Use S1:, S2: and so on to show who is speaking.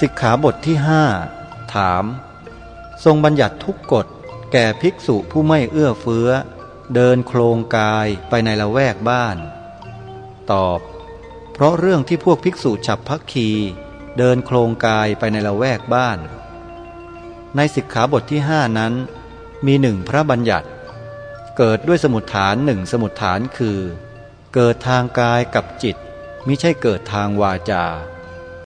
S1: สิกขาบทที่ห้าถาม ทรงบัญญัติทุกกฎแก่ภิกษุผู้ไม่เอื้อเฟื้อ เดินโครงกายไปในละแวกบ้าน ตอบ เพราะเรื่องที่พวกภิกษุฉับพักคี เดินโครงกายไปในละแวกบ้าน ในสิกขาบทที่ห้านั้น มีหนึ่งพระบัญญัติ เกิดด้วยสมุดฐานหนึ่งสมุดฐานคือ เกิดทางกายกับจิตมิใช่เกิดทางวาจา